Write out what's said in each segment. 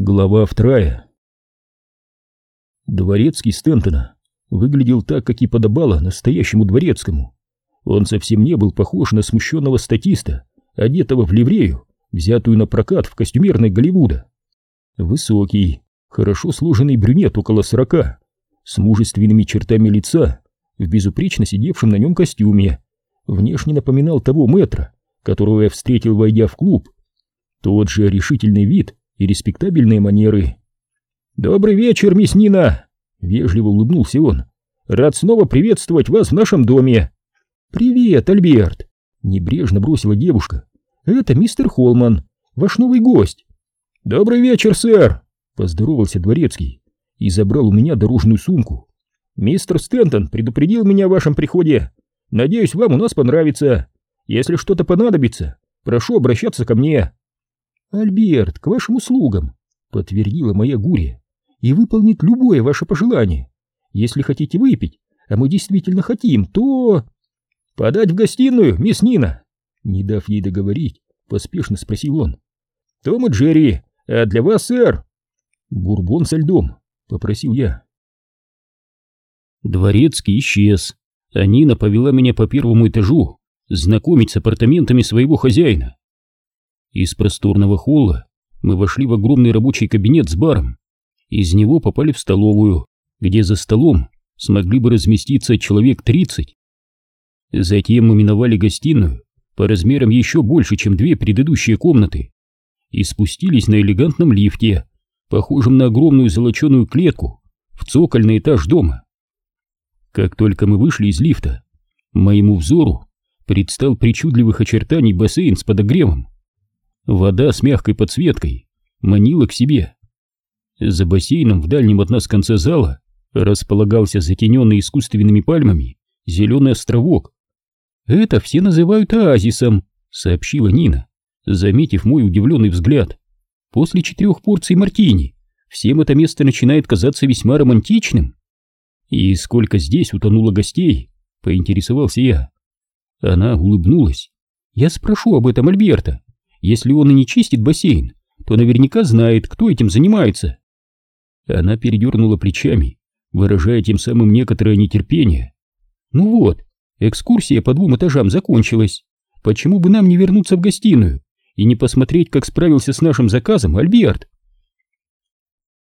Глава вторая. Дворецкий Стентона выглядел так, как и подобало настоящему дворецкому. Он совсем не был похож на смущенного статиста, одетого в ливрею, взятую на прокат в костюмерной Голливуда. Высокий, хорошо сложенный брюнет около сорока, с мужественными чертами лица, в безупречно сидевшем на нем костюме, внешне напоминал того мэтра, которого я встретил, войдя в клуб. Тот же решительный вид и респектабельные манеры. «Добрый вечер, мисс Нина!» — вежливо улыбнулся он. «Рад снова приветствовать вас в нашем доме!» «Привет, Альберт!» — небрежно бросила девушка. «Это мистер Холман, ваш новый гость!» «Добрый вечер, сэр!» — поздоровался дворецкий и забрал у меня дорожную сумку. «Мистер Стентон предупредил меня о вашем приходе. Надеюсь, вам у нас понравится. Если что-то понадобится, прошу обращаться ко мне». «Альберт, к вашим услугам», — подтвердила моя Гурия, — «и выполнит любое ваше пожелание. Если хотите выпить, а мы действительно хотим, то...» «Подать в гостиную, мисс Нина!» Не дав ей договорить, поспешно спросил он. «Том и Джерри, а для вас, сэр?» «Бурбон со льдом», — попросил я. Дворецкий исчез, а Нина повела меня по первому этажу знакомить с апартаментами своего хозяина. Из просторного холла мы вошли в огромный рабочий кабинет с баром. Из него попали в столовую, где за столом смогли бы разместиться человек 30. Затем мы миновали гостиную по размерам еще больше, чем две предыдущие комнаты, и спустились на элегантном лифте, похожем на огромную золоченую клетку, в цокольный этаж дома. Как только мы вышли из лифта, моему взору предстал причудливых очертаний бассейн с подогревом. Вода с мягкой подсветкой манила к себе. За бассейном в дальнем от нас конце зала располагался затененный искусственными пальмами зеленый островок. «Это все называют оазисом», — сообщила Нина, заметив мой удивленный взгляд. «После четырех порций мартини всем это место начинает казаться весьма романтичным». «И сколько здесь утонуло гостей?» — поинтересовался я. Она улыбнулась. «Я спрошу об этом Альберта. Если он и не чистит бассейн, то наверняка знает, кто этим занимается. Она передернула плечами, выражая тем самым некоторое нетерпение. Ну вот, экскурсия по двум этажам закончилась. Почему бы нам не вернуться в гостиную и не посмотреть, как справился с нашим заказом Альберт?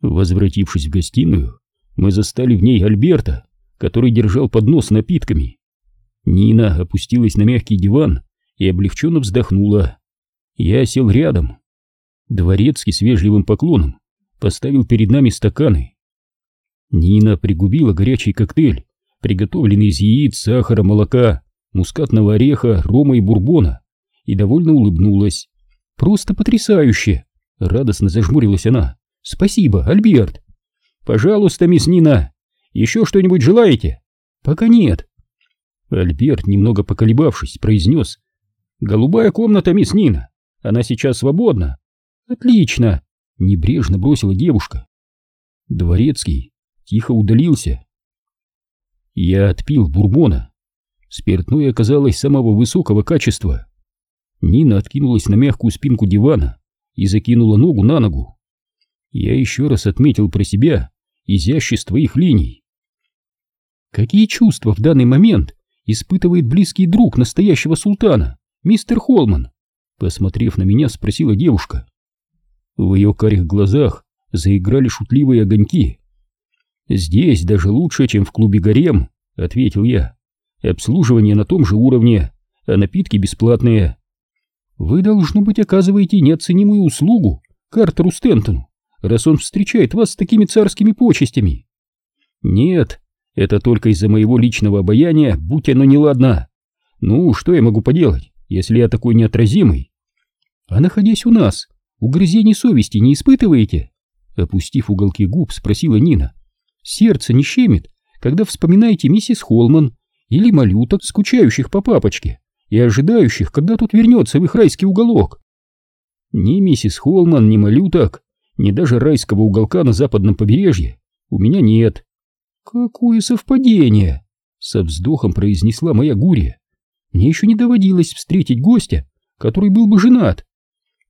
Возвратившись в гостиную, мы застали в ней Альберта, который держал поднос с напитками. Нина опустилась на мягкий диван и облегченно вздохнула. Я сел рядом. Дворецкий с вежливым поклоном поставил перед нами стаканы. Нина пригубила горячий коктейль, приготовленный из яиц, сахара, молока, мускатного ореха, рома и бурбона, и довольно улыбнулась. «Просто потрясающе!» — радостно зажмурилась она. «Спасибо, Альберт!» «Пожалуйста, мисс Нина, еще что-нибудь желаете?» «Пока нет». Альберт, немного поколебавшись, произнес. «Голубая комната, мисс Нина. Она сейчас свободна. Отлично, небрежно бросила девушка. Дворецкий тихо удалился. Я отпил бурбона. Спиртное оказалось самого высокого качества. Нина откинулась на мягкую спинку дивана и закинула ногу на ногу. Я еще раз отметил про себя изящество их линий. Какие чувства в данный момент испытывает близкий друг настоящего султана, мистер Холман? Посмотрев на меня, спросила девушка. В ее карих глазах заиграли шутливые огоньки. «Здесь даже лучше, чем в клубе «Гарем», — ответил я. «Обслуживание на том же уровне, а напитки бесплатные». «Вы, должно быть, оказываете неоценимую услугу Картеру Стентону, раз он встречает вас с такими царскими почестями». «Нет, это только из-за моего личного обаяния, будь оно неладно. Ну, что я могу поделать, если я такой неотразимый?» А находясь у нас, угрызений совести не испытываете? Опустив уголки губ, спросила Нина. Сердце не щемит, когда вспоминаете миссис Холман или малюток, скучающих по папочке и ожидающих, когда тут вернется в их райский уголок. Ни миссис Холман, ни малюток, ни даже райского уголка на западном побережье у меня нет. Какое совпадение! Со вздохом произнесла моя Гурия. Мне еще не доводилось встретить гостя, который был бы женат.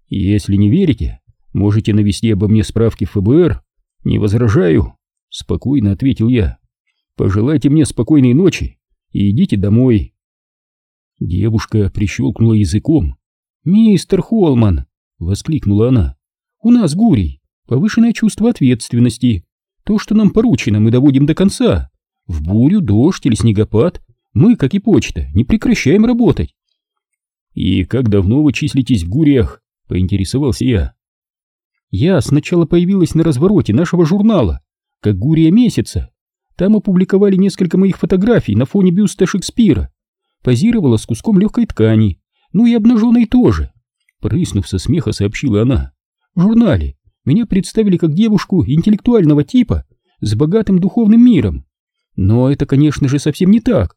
Если не верите, Можете навести обо мне справки в ФБР? Не возражаю, спокойно ответил я. Пожелайте мне спокойной ночи и идите домой. Девушка прищелкнула языком. «Мистер Холман!» — воскликнула она. «У нас, Гурий, повышенное чувство ответственности. То, что нам поручено, мы доводим до конца. В бурю, дождь или снегопад мы, как и почта, не прекращаем работать. «И как давно вы числитесь в Гуриях?» — поинтересовался я. «Я сначала появилась на развороте нашего журнала, как Гурия месяца. Там опубликовали несколько моих фотографий на фоне бюста Шекспира. Позировала с куском легкой ткани, ну и обнаженной тоже». Прыснув со смеха, сообщила она. «В журнале меня представили как девушку интеллектуального типа с богатым духовным миром. Но это, конечно же, совсем не так.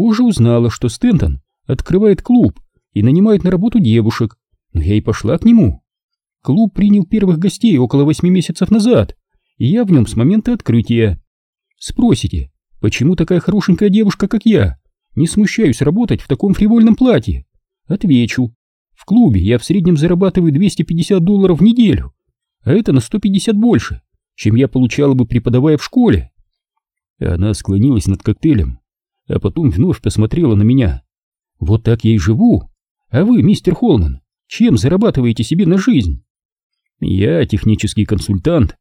Позже узнала, что Стентон открывает клуб и нанимает на работу девушек, но я и пошла к нему. Клуб принял первых гостей около восьми месяцев назад, и я в нем с момента открытия. Спросите, почему такая хорошенькая девушка, как я, не смущаюсь работать в таком фривольном платье? Отвечу. В клубе я в среднем зарабатываю 250 долларов в неделю, а это на 150 больше, чем я получала бы преподавая в школе. Она склонилась над коктейлем, а потом вновь посмотрела на меня. Вот так я и живу. А вы, мистер Холман, чем зарабатываете себе на жизнь? Я технический консультант.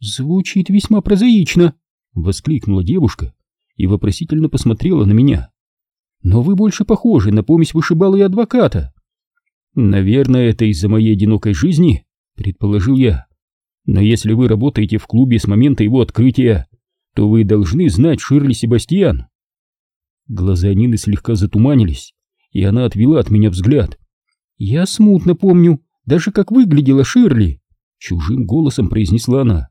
Звучит весьма прозаично, воскликнула девушка и вопросительно посмотрела на меня. Но вы больше похожи на помесь вышибала и адвоката. Наверное, это из-за моей одинокой жизни, предположил я. Но если вы работаете в клубе с момента его открытия, то вы должны знать Ширли Себастьян. Глаза Нины слегка затуманились, и она отвела от меня взгляд. «Я смутно помню, даже как выглядела Ширли», — чужим голосом произнесла она.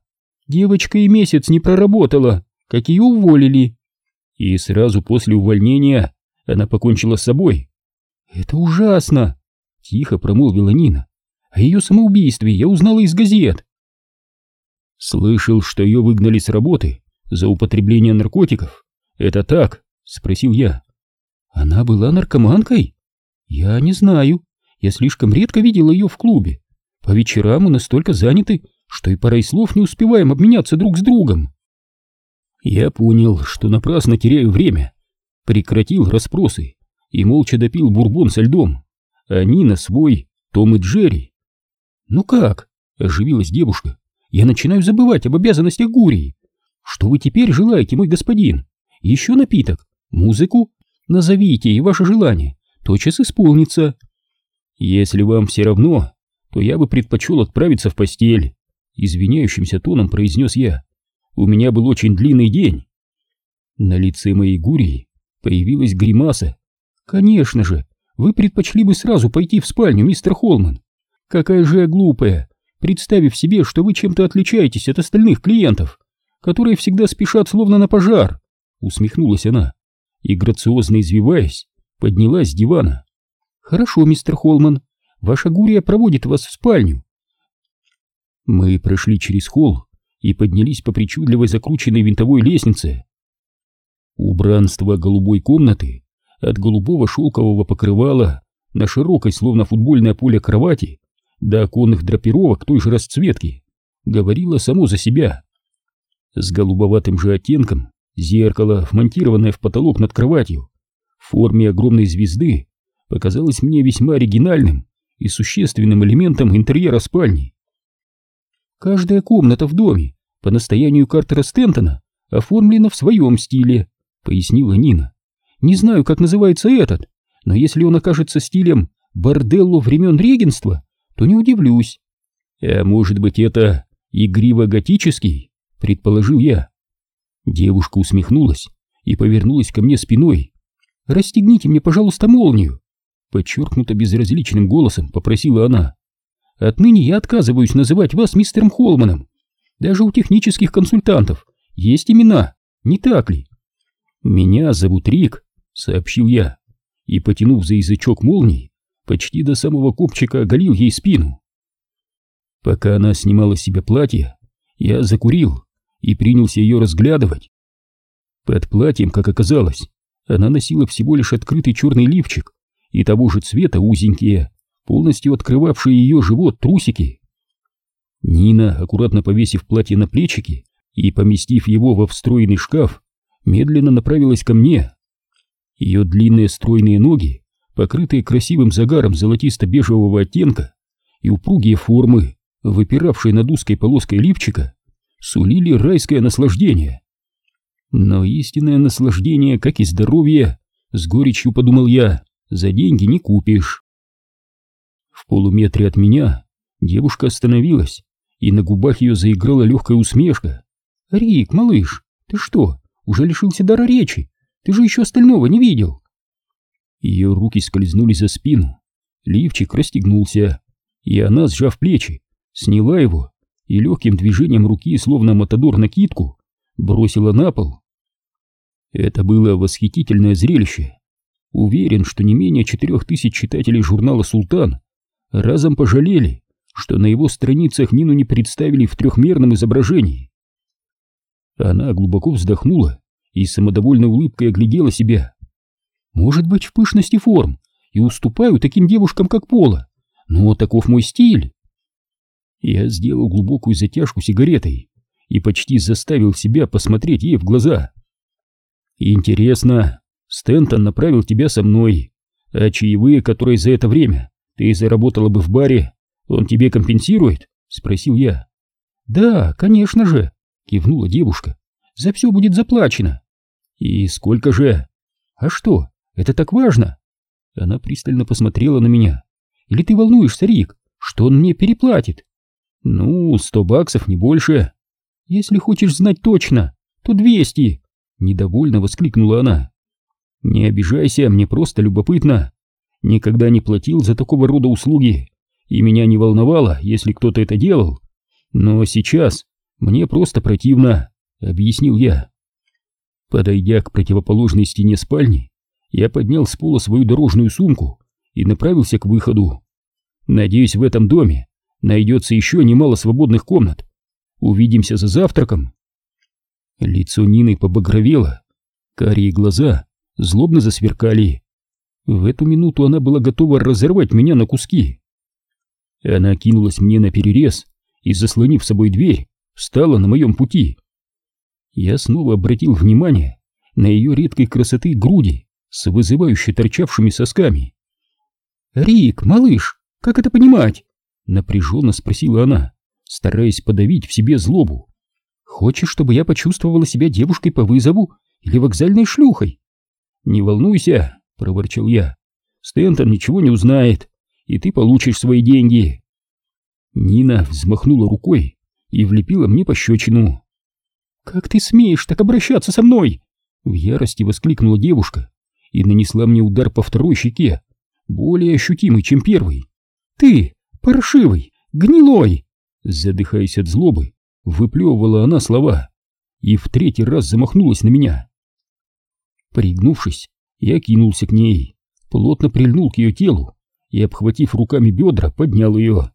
«Девочка и месяц не проработала, как ее уволили». И сразу после увольнения она покончила с собой. «Это ужасно!» — тихо промолвила Нина. «О ее самоубийстве я узнала из газет». Слышал, что ее выгнали с работы за употребление наркотиков. Это так, — спросил я. «Она была наркоманкой?» «Я не знаю. Я слишком редко видел ее в клубе. По вечерам мы настолько заняты, что и парой слов не успеваем обменяться друг с другом». Я понял, что напрасно теряю время. Прекратил расспросы и молча допил бурбон со льдом. А Нина свой, Том и Джерри. «Ну как?» — оживилась девушка. «Я начинаю забывать об обязанностях Гурии. Что вы теперь желаете, мой господин? Еще напиток? Музыку? Назовите, и ваше желание тотчас исполнится. Если вам все равно, то я бы предпочел отправиться в постель, извиняющимся тоном произнес я. У меня был очень длинный день. На лице моей Гурии появилась гримаса. Конечно же, вы предпочли бы сразу пойти в спальню, мистер Холман. Какая же я глупая, представив себе, что вы чем-то отличаетесь от остальных клиентов, которые всегда спешат словно на пожар. Усмехнулась она и, грациозно извиваясь, поднялась с дивана. «Хорошо, мистер Холман, ваша гурия проводит вас в спальню». Мы прошли через холл и поднялись по причудливой закрученной винтовой лестнице. Убранство голубой комнаты от голубого шелкового покрывала на широкой, словно футбольное поле кровати, до оконных драпировок той же расцветки, говорило само за себя. С голубоватым же оттенком Зеркало, вмонтированное в потолок над кроватью, в форме огромной звезды, показалось мне весьма оригинальным и существенным элементом интерьера спальни. Каждая комната в доме по настоянию Картера Стентона оформлена в своем стиле, пояснила Нина. Не знаю, как называется этот, но если он окажется стилем борделло времен регенства, то не удивлюсь. А может быть это игриво-готический, предположил я. Девушка усмехнулась и повернулась ко мне спиной. «Расстегните мне, пожалуйста, молнию!» Подчеркнуто безразличным голосом попросила она. «Отныне я отказываюсь называть вас мистером Холманом. Даже у технических консультантов есть имена, не так ли?» «Меня зовут Рик», — сообщил я, и, потянув за язычок молнии, почти до самого копчика оголил ей спину. Пока она снимала с себя платье, я закурил и принялся ее разглядывать. Под платьем, как оказалось, она носила всего лишь открытый черный лифчик и того же цвета узенькие, полностью открывавшие ее живот трусики. Нина, аккуратно повесив платье на плечики и поместив его во встроенный шкаф, медленно направилась ко мне. Ее длинные стройные ноги, покрытые красивым загаром золотисто-бежевого оттенка, и упругие формы, выпиравшие над узкой полоской лифчика, сулили райское наслаждение. Но истинное наслаждение, как и здоровье, с горечью подумал я, за деньги не купишь. В полуметре от меня девушка остановилась, и на губах ее заиграла легкая усмешка. «Рик, малыш, ты что, уже лишился дара речи? Ты же еще остального не видел!» Ее руки скользнули за спину, лифчик расстегнулся, и она, сжав плечи, сняла его и легким движением руки, словно матадор накидку, бросила на пол. Это было восхитительное зрелище. Уверен, что не менее четырех тысяч читателей журнала «Султан» разом пожалели, что на его страницах Нину не представили в трехмерном изображении. Она глубоко вздохнула и самодовольной улыбкой оглядела себя. Может быть, в пышности форм и уступаю таким девушкам, как Пола, но таков мой стиль. Я сделал глубокую затяжку сигаретой и почти заставил себя посмотреть ей в глаза. Интересно, Стентон направил тебя со мной, а чаевые, которые за это время ты заработала бы в баре, он тебе компенсирует? Спросил я. Да, конечно же, кивнула девушка. За все будет заплачено. И сколько же? А что, это так важно? Она пристально посмотрела на меня. Или ты волнуешься, Рик, что он мне переплатит? Ну, сто баксов, не больше. Если хочешь знать точно, то двести. Недовольно воскликнула она. Не обижайся, мне просто любопытно. Никогда не платил за такого рода услуги, и меня не волновало, если кто-то это делал. Но сейчас мне просто противно, объяснил я. Подойдя к противоположной стене спальни, я поднял с пола свою дорожную сумку и направился к выходу. Надеюсь, в этом доме найдется еще немало свободных комнат. Увидимся за завтраком. Лицо Нины побагровело, карие глаза злобно засверкали. В эту минуту она была готова разорвать меня на куски. Она кинулась мне на перерез и, заслонив собой дверь, встала на моем пути. Я снова обратил внимание на ее редкой красоты груди с вызывающе торчавшими сосками. «Рик, малыш, как это понимать?» — напряженно спросила она, стараясь подавить в себе злобу. «Хочешь, чтобы я почувствовала себя девушкой по вызову или вокзальной шлюхой?» «Не волнуйся», — проворчал я. «Стентон ничего не узнает, и ты получишь свои деньги». Нина взмахнула рукой и влепила мне пощечину. «Как ты смеешь так обращаться со мной?» В ярости воскликнула девушка и нанесла мне удар по второй щеке, более ощутимый, чем первый. «Ты, паршивый, гнилой!» Задыхаясь от злобы, выплевывала она слова и в третий раз замахнулась на меня. Пригнувшись, я кинулся к ней, плотно прильнул к ее телу и, обхватив руками бедра, поднял ее.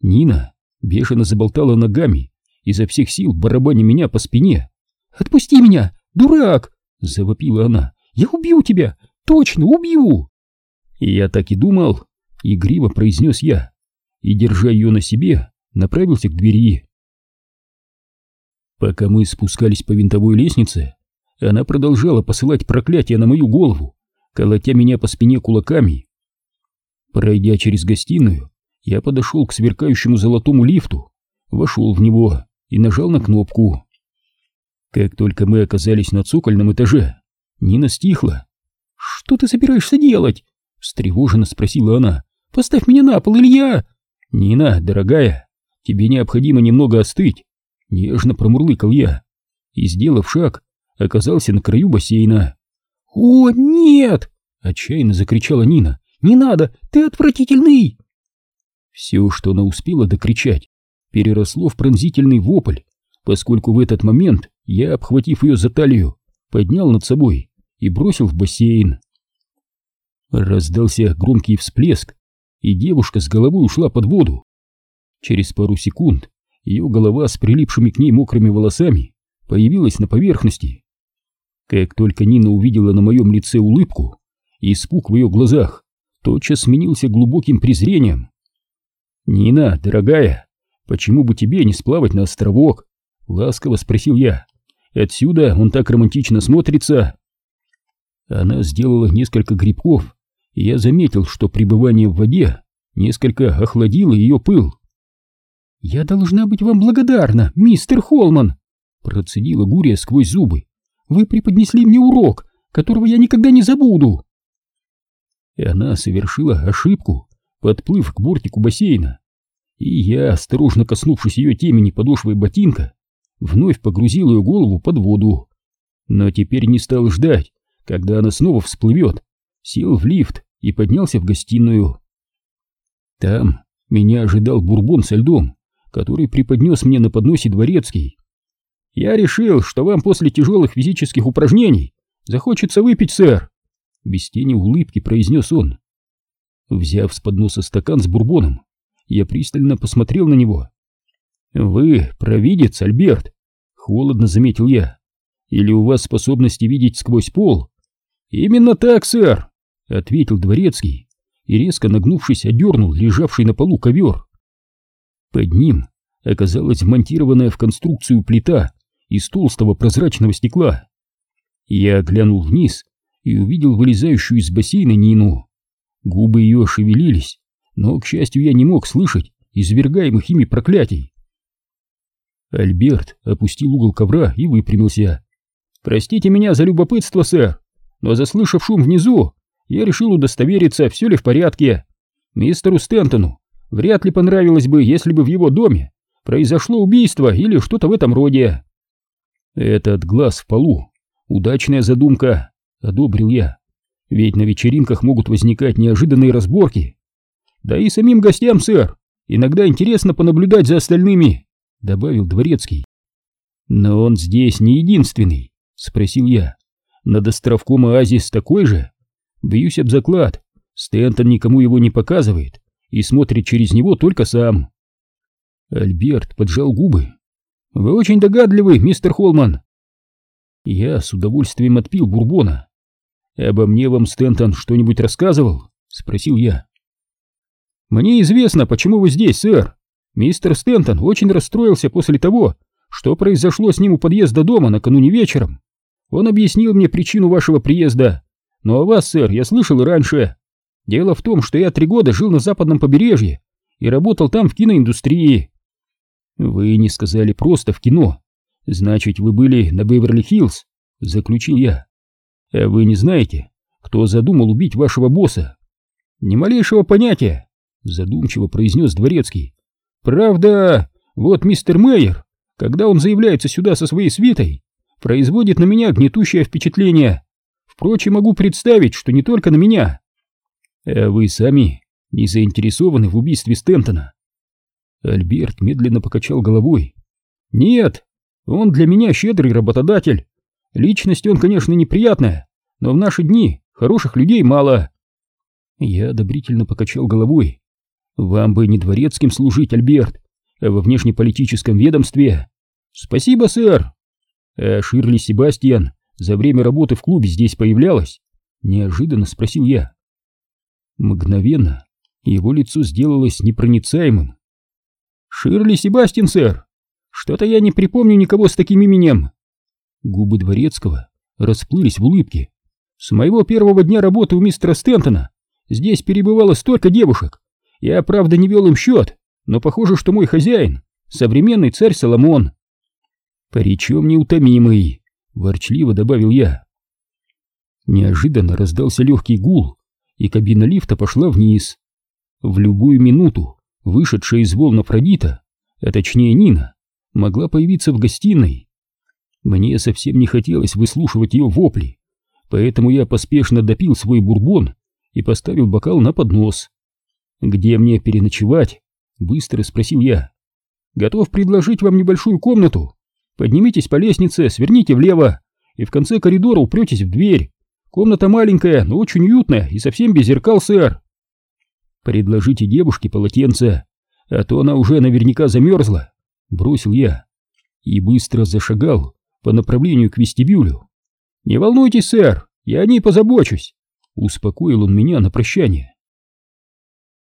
Нина бешено заболтала ногами, изо всех сил барабаня меня по спине. «Отпусти меня, дурак!» — завопила она. «Я убью тебя! Точно убью!» «Я так и думал!» — игриво произнес я, и, держа ее на себе, направился к двери. Пока мы спускались по винтовой лестнице, она продолжала посылать проклятия на мою голову, колотя меня по спине кулаками. Пройдя через гостиную, я подошел к сверкающему золотому лифту, вошел в него и нажал на кнопку. Как только мы оказались на цокольном этаже, Нина стихла. «Что ты собираешься делать?» — встревоженно спросила она. «Поставь меня на пол, Илья!» «Нина, дорогая, тебе необходимо немного остыть», — нежно промурлыкал я. И, сделав шаг, оказался на краю бассейна. «О, нет!» — отчаянно закричала Нина. «Не надо! Ты отвратительный!» Все, что она успела докричать, переросло в пронзительный вопль, поскольку в этот момент я, обхватив ее за талию, поднял над собой и бросил в бассейн. Раздался громкий всплеск, и девушка с головой ушла под воду. Через пару секунд ее голова с прилипшими к ней мокрыми волосами появилась на поверхности. Как только Нина увидела на моем лице улыбку, испуг в ее глазах тотчас сменился глубоким презрением. «Нина, дорогая, почему бы тебе не сплавать на островок? Ласково спросил я. Отсюда он так романтично смотрится. Она сделала несколько грибков, я заметил, что пребывание в воде несколько охладило ее пыл. «Я должна быть вам благодарна, мистер Холман!» Процедила Гурия сквозь зубы. «Вы преподнесли мне урок, которого я никогда не забуду!» И она совершила ошибку, подплыв к бортику бассейна. И я, осторожно коснувшись ее темени подошвой ботинка, вновь погрузил ее голову под воду. Но теперь не стал ждать, когда она снова всплывет, сел в лифт и поднялся в гостиную. Там меня ожидал бурбон со льдом, который преподнес мне на подносе дворецкий. «Я решил, что вам после тяжелых физических упражнений захочется выпить, сэр!» Без тени улыбки произнес он. Взяв с подноса стакан с бурбоном, я пристально посмотрел на него. «Вы провидец, Альберт!» — холодно заметил я. «Или у вас способности видеть сквозь пол?» «Именно так, сэр!» — ответил дворецкий и, резко нагнувшись, одернул лежавший на полу ковер. Под ним оказалась вмонтированная в конструкцию плита из толстого прозрачного стекла. Я глянул вниз и увидел вылезающую из бассейна Нину. Губы ее шевелились, но, к счастью, я не мог слышать извергаемых ими проклятий. Альберт опустил угол ковра и выпрямился. «Простите меня за любопытство, сэр, но, заслышав шум внизу, я решил удостовериться, все ли в порядке. Мистеру Стентону вряд ли понравилось бы, если бы в его доме произошло убийство или что-то в этом роде». «Этот глаз в полу. Удачная задумка», — одобрил я. «Ведь на вечеринках могут возникать неожиданные разборки». «Да и самим гостям, сэр, иногда интересно понаблюдать за остальными», — добавил Дворецкий. «Но он здесь не единственный», — спросил я. «Над островком Оазис такой же? Бьюсь об заклад, Стэнтон никому его не показывает и смотрит через него только сам». Альберт поджал губы. «Вы очень догадливый, мистер Холман». Я с удовольствием отпил бурбона. «Обо мне вам Стэнтон что-нибудь рассказывал?» — спросил я. «Мне известно, почему вы здесь, сэр», Мистер Стентон очень расстроился после того, что произошло с ним у подъезда дома накануне вечером. Он объяснил мне причину вашего приезда. Но о вас, сэр, я слышал и раньше. Дело в том, что я три года жил на западном побережье и работал там в киноиндустрии. Вы не сказали просто в кино. Значит, вы были на Беверли-Хиллз, заключил я. А вы не знаете, кто задумал убить вашего босса? Ни малейшего понятия, задумчиво произнес дворецкий. Правда, вот мистер Мейер, когда он заявляется сюда со своей свитой, производит на меня гнетущее впечатление. Впрочем, могу представить, что не только на меня. А вы сами не заинтересованы в убийстве Стентона? Альберт медленно покачал головой. Нет, он для меня щедрый работодатель. Личность он, конечно, неприятная, но в наши дни хороших людей мало. Я одобрительно покачал головой. Вам бы не дворецким служить, Альберт, а во внешнеполитическом ведомстве. Спасибо, сэр. А Ширли Себастьян за время работы в клубе здесь появлялась? Неожиданно спросил я. Мгновенно его лицо сделалось непроницаемым. Ширли Себастьян, сэр. Что-то я не припомню никого с таким именем. Губы дворецкого расплылись в улыбке. С моего первого дня работы у мистера Стентона здесь перебывало столько девушек, я, правда, не вел им счет, но похоже, что мой хозяин — современный царь Соломон. Причем неутомимый, ворчливо добавил я. Неожиданно раздался легкий гул, и кабина лифта пошла вниз. В любую минуту вышедшая из волн Афродита, а точнее Нина, могла появиться в гостиной. Мне совсем не хотелось выслушивать ее вопли, поэтому я поспешно допил свой бурбон и поставил бокал на поднос. «Где мне переночевать?» — быстро спросил я. «Готов предложить вам небольшую комнату. Поднимитесь по лестнице, сверните влево, и в конце коридора упретесь в дверь. Комната маленькая, но очень уютная и совсем без зеркал, сэр. Предложите девушке полотенце, а то она уже наверняка замерзла», — бросил я и быстро зашагал по направлению к вестибюлю. «Не волнуйтесь, сэр, я о ней позабочусь», — успокоил он меня на прощание.